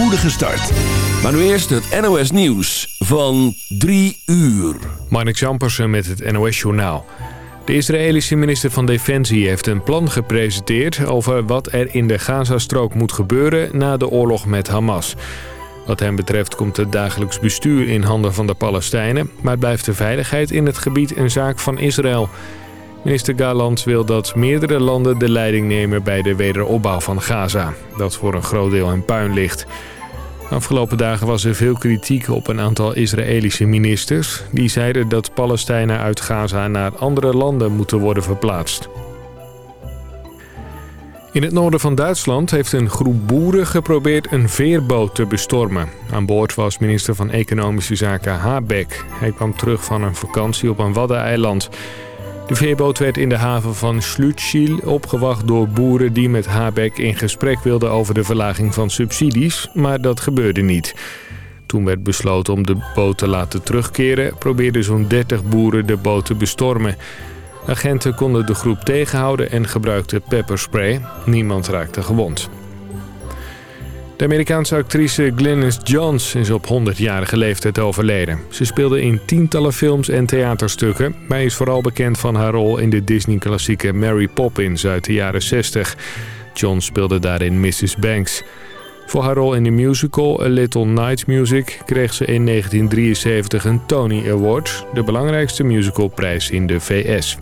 spoedige start. Maar nu eerst het NOS Nieuws van 3 uur. Marnik Jampersen met het NOS Journaal. De Israëlische minister van Defensie heeft een plan gepresenteerd... over wat er in de Gazastrook moet gebeuren na de oorlog met Hamas. Wat hem betreft komt het dagelijks bestuur in handen van de Palestijnen... maar blijft de veiligheid in het gebied een zaak van Israël... Minister Galand wil dat meerdere landen de leiding nemen bij de wederopbouw van Gaza. Dat voor een groot deel in puin ligt. Afgelopen dagen was er veel kritiek op een aantal Israëlische ministers. Die zeiden dat Palestijnen uit Gaza naar andere landen moeten worden verplaatst. In het noorden van Duitsland heeft een groep boeren geprobeerd een veerboot te bestormen. Aan boord was minister van Economische Zaken Habeck. Hij kwam terug van een vakantie op een waddeneiland. De veerboot werd in de haven van Slutschiel opgewacht door boeren die met Habeck in gesprek wilden over de verlaging van subsidies, maar dat gebeurde niet. Toen werd besloten om de boot te laten terugkeren, probeerden zo'n 30 boeren de boot te bestormen. Agenten konden de groep tegenhouden en gebruikten pepperspray. Niemand raakte gewond. De Amerikaanse actrice Glynis Johns is op 100-jarige leeftijd overleden. Ze speelde in tientallen films en theaterstukken... maar is vooral bekend van haar rol in de Disney-klassieke Mary Poppins uit de jaren 60. Johns speelde daarin Mrs. Banks. Voor haar rol in de musical A Little Night Music kreeg ze in 1973 een Tony Award... de belangrijkste musicalprijs in de VS.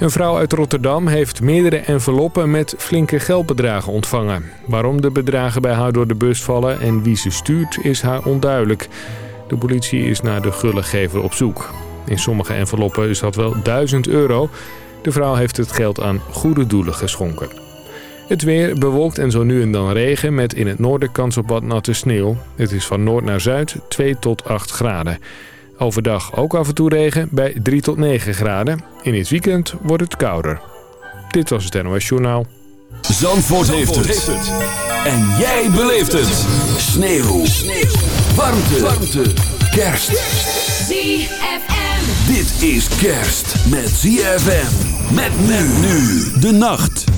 Een vrouw uit Rotterdam heeft meerdere enveloppen met flinke geldbedragen ontvangen. Waarom de bedragen bij haar door de bus vallen en wie ze stuurt is haar onduidelijk. De politie is naar de gullegever op zoek. In sommige enveloppen is dat wel 1000 euro. De vrouw heeft het geld aan goede doelen geschonken. Het weer bewolkt en zo nu en dan regen met in het noorden kans op wat natte sneeuw. Het is van noord naar zuid 2 tot 8 graden. Overdag ook af en toe regen bij 3 tot 9 graden. In het weekend wordt het kouder. Dit was het NOS Journaal. Zandvoort, heeft, het. En jij beleeft het. Sneeuw. Sneeuw. Warmte. Warmte. Kerst. ZFM. Dit is kerst met ZFM. Met men nu de nacht.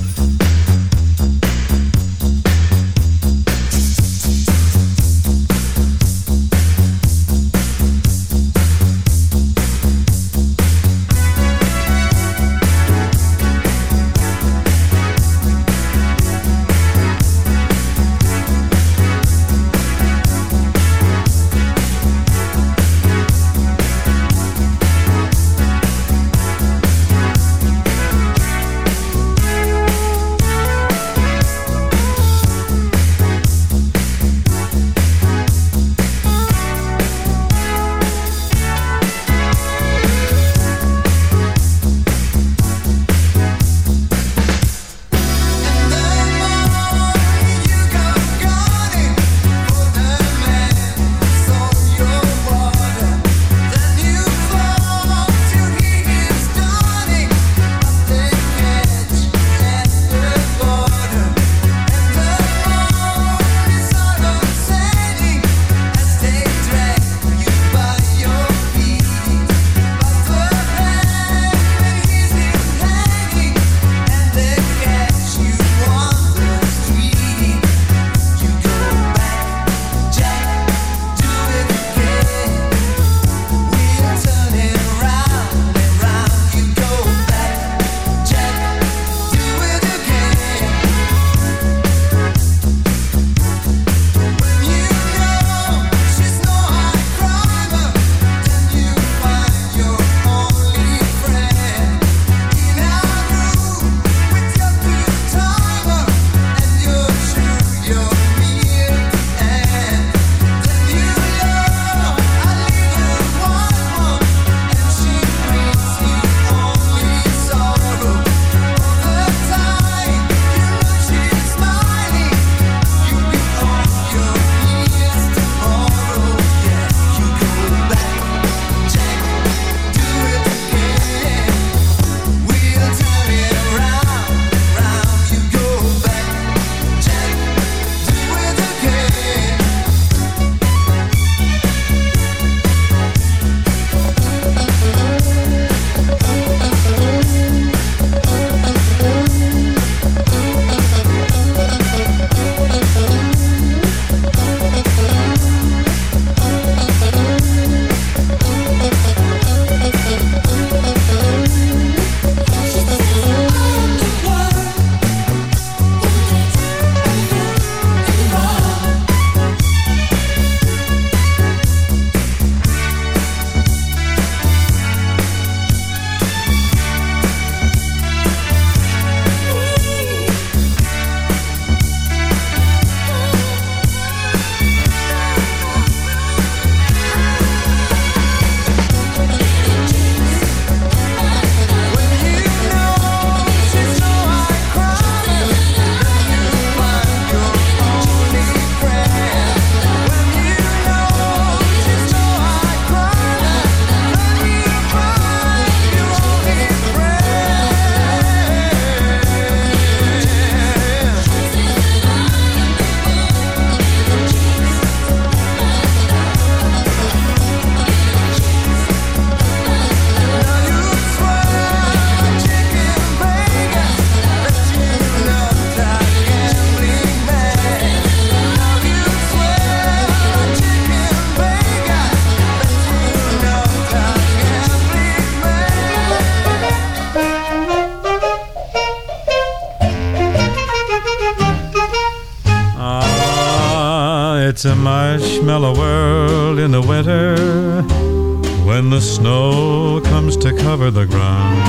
Cover the ground.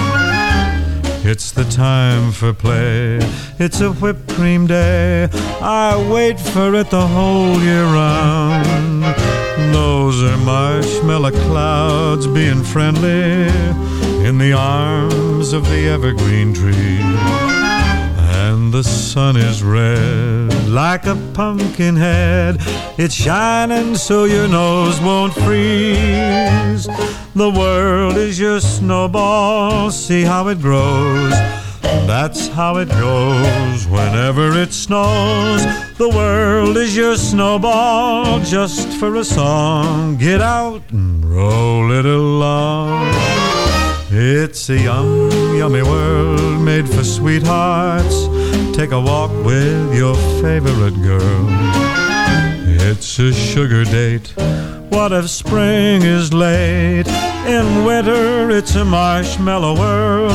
It's the time for play. It's a whipped cream day. I wait for it the whole year round. Those are marshmallow clouds being friendly in the arms of the evergreen tree. And the sun is red like a pumpkin head. It's shining so your nose won't freeze. The world is your snowball, see how it grows. That's how it goes whenever it snows. The world is your snowball, just for a song. Get out and roll it along. It's a yum, yummy world made for sweethearts. Take a walk with your favorite girl. It's a sugar date what if spring is late? In winter, it's a marshmallow world.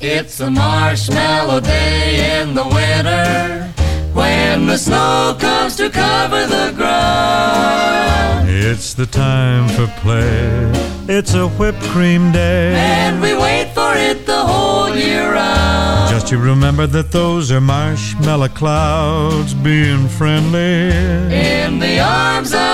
It's a marshmallow day in the winter when the snow comes to cover the ground. It's the time for play. It's a whipped cream day. And we wait for it the whole year round. Just you remember that those are marshmallow clouds being friendly. In the arms of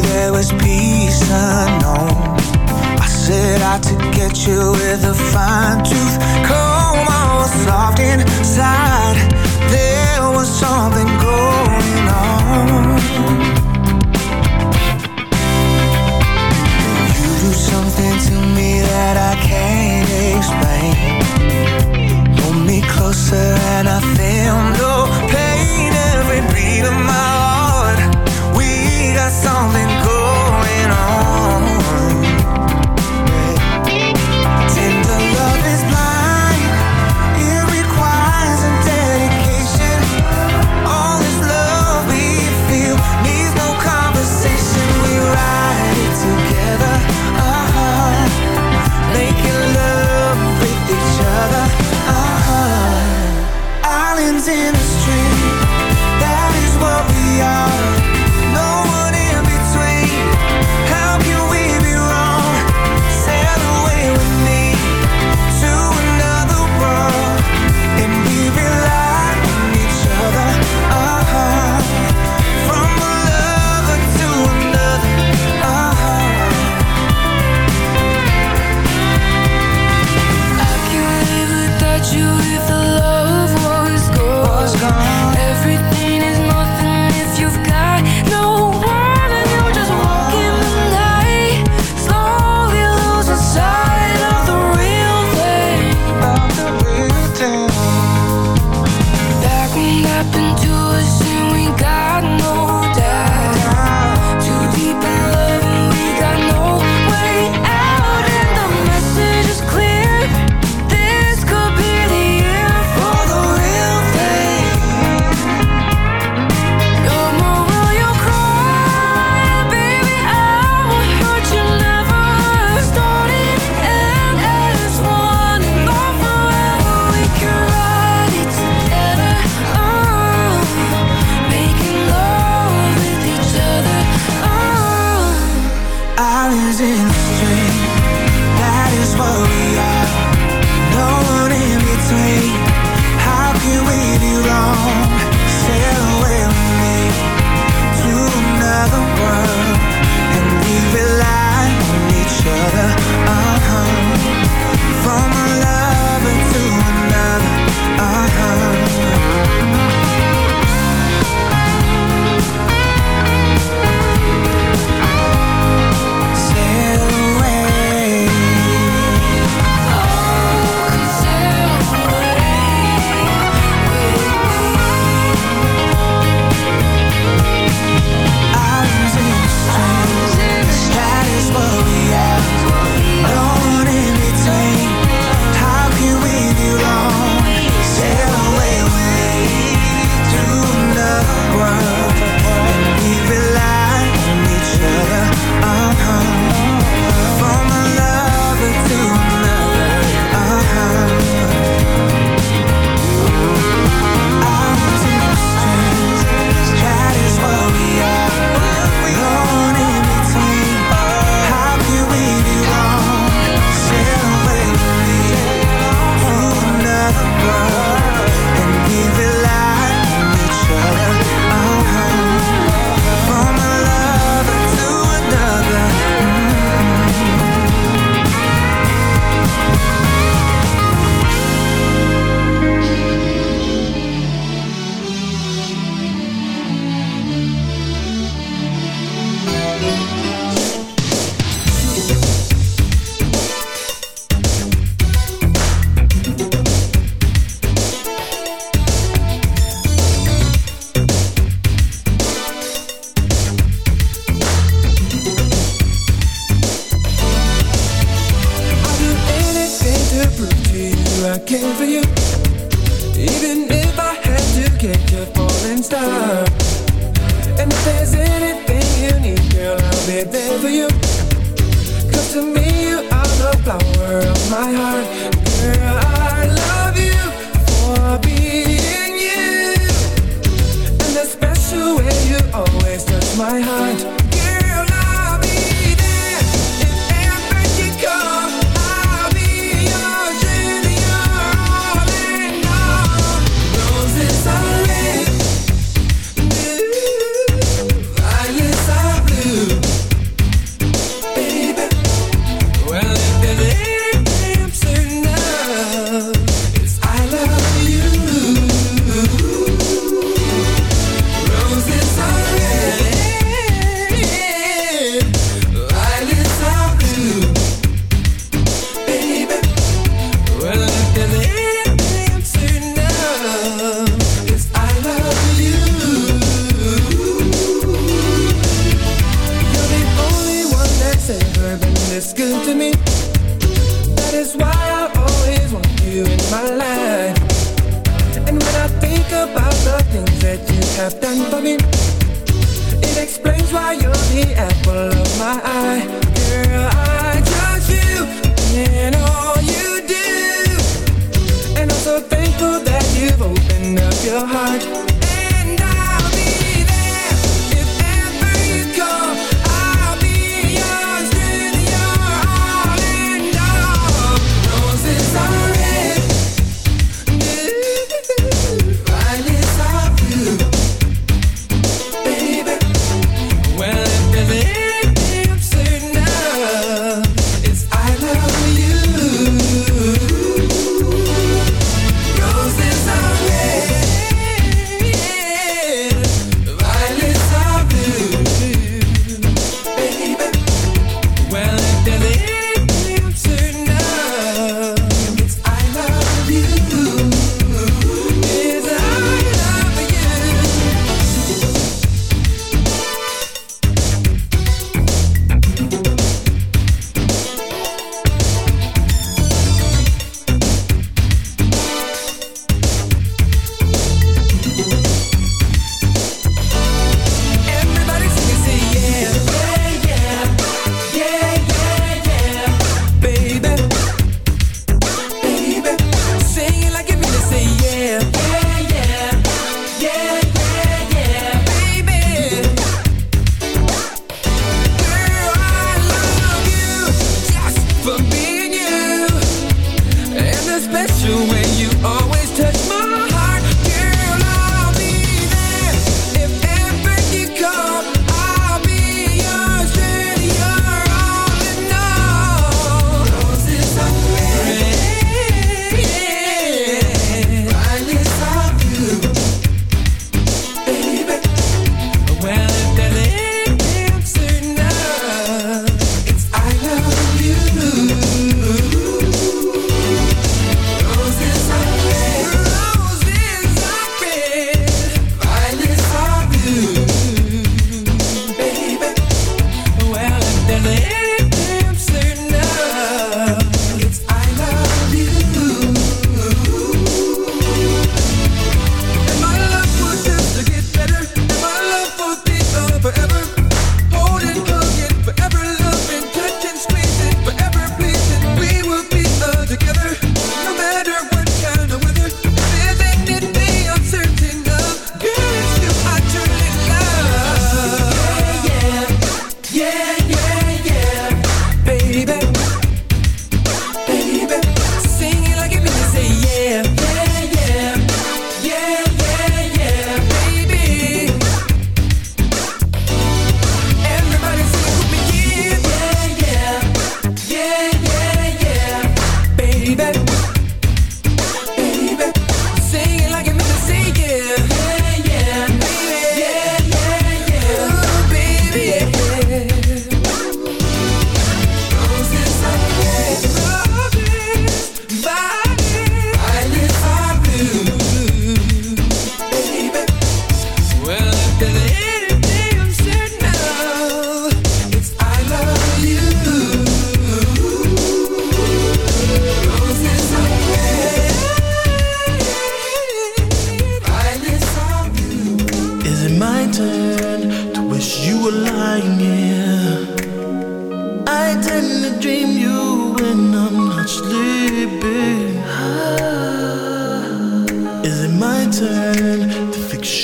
There was peace unknown. I set out to get you with a fine tooth comb. Was soft inside.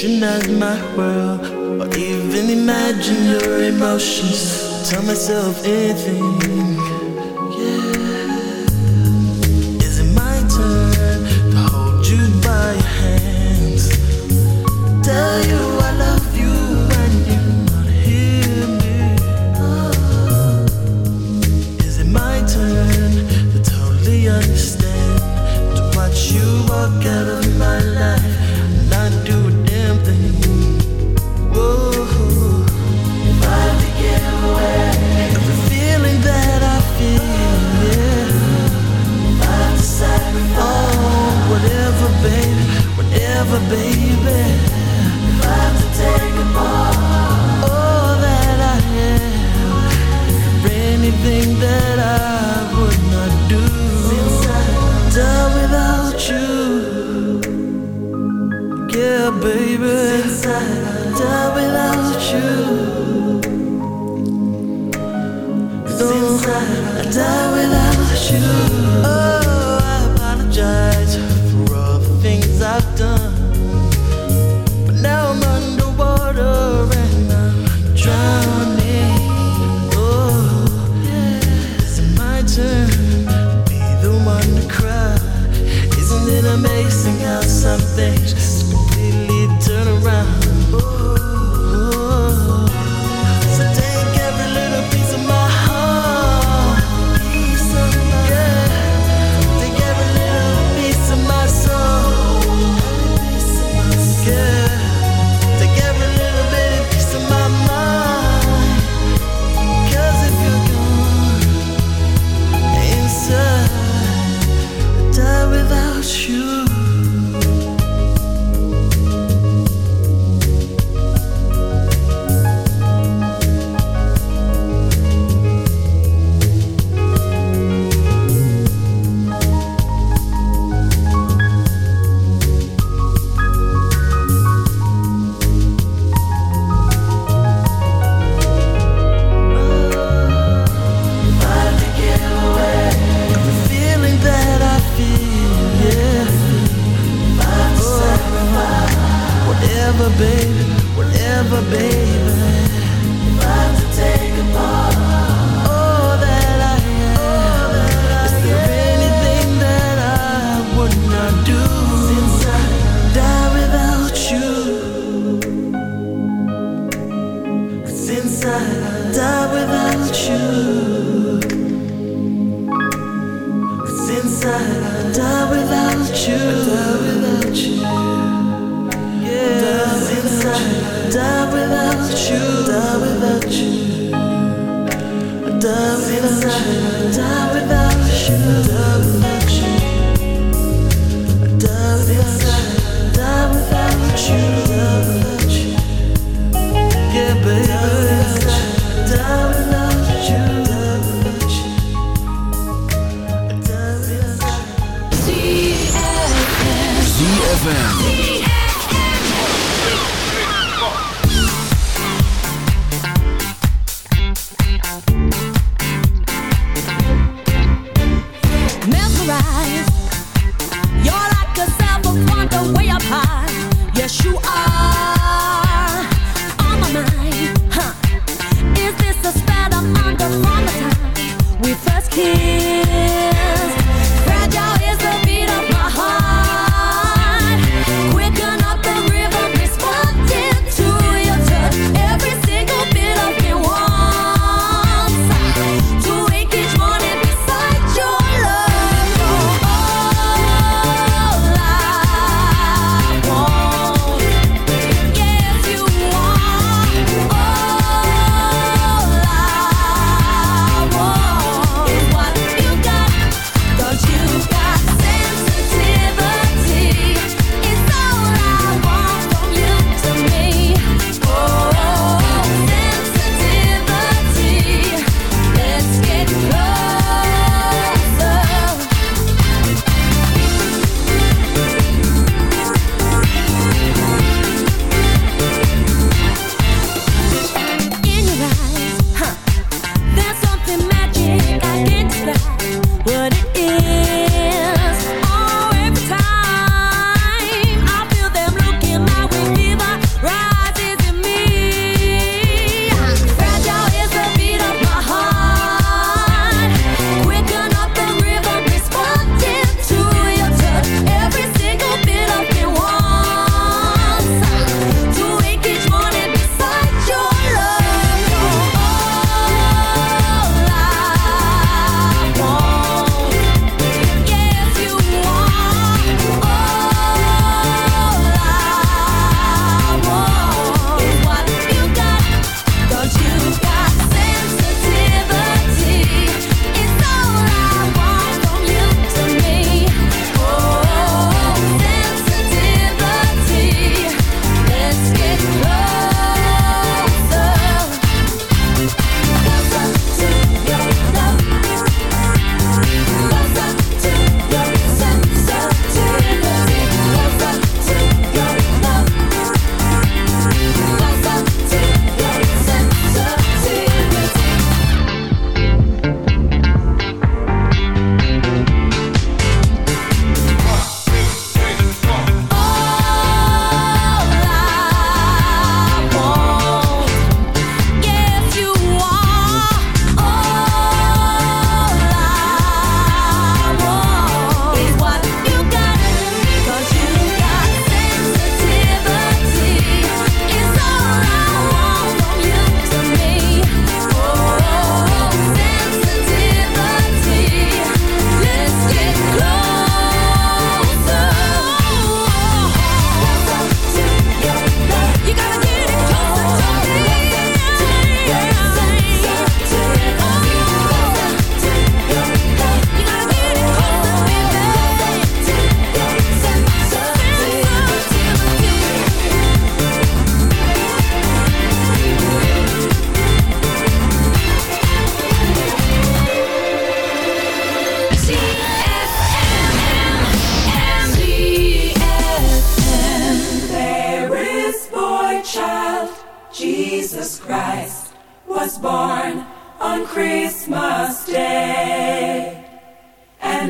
Fictionize my world Or even imagine your emotions Tell myself anything yeah. Is it my turn to hold you by your hands? Tell you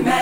man.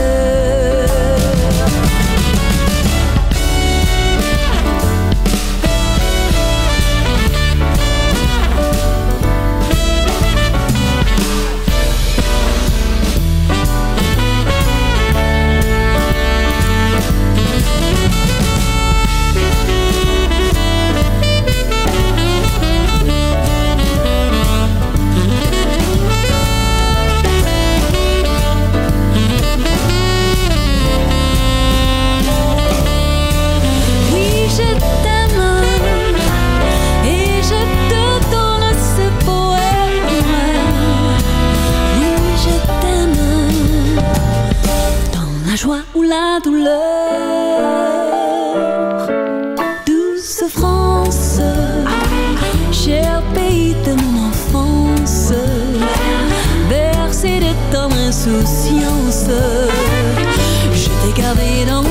Insouciance, je t'ai gardé dans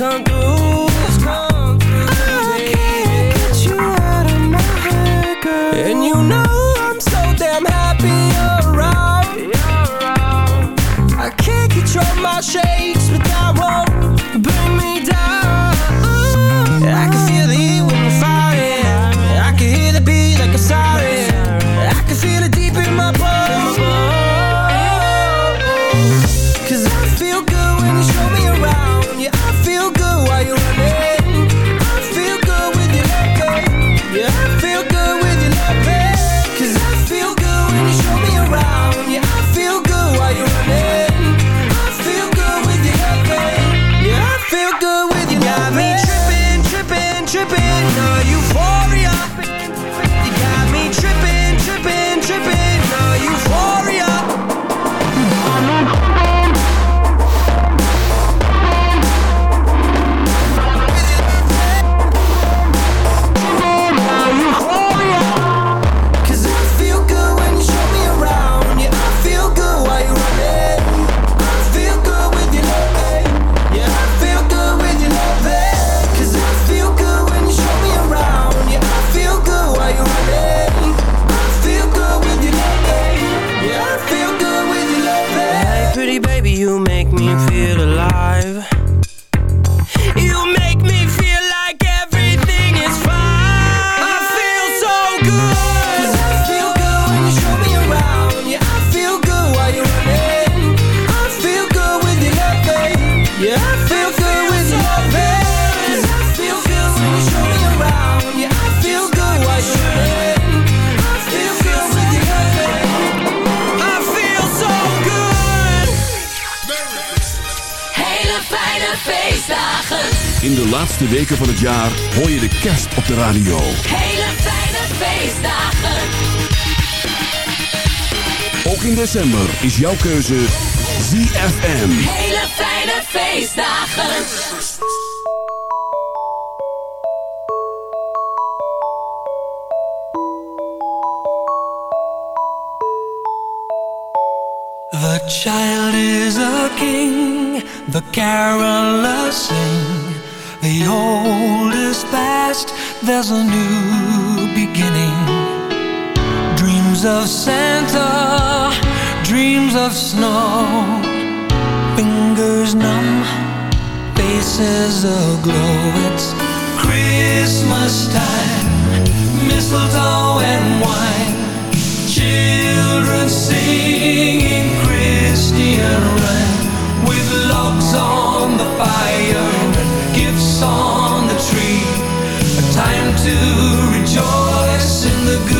come De weken van het jaar hoor je de kerst op de radio. Hele fijne feestdagen. Ook in december is jouw keuze ZFM. Hele fijne feestdagen. The child is a king, the carolers sing. the old is past, there's a new beginning. Dreams of Santa, dreams of snow, fingers numb, faces aglow. It's Christmas time, mistletoe and wine, children singing Christian rhyme with logs on the fire on the tree. A time to rejoice in the good.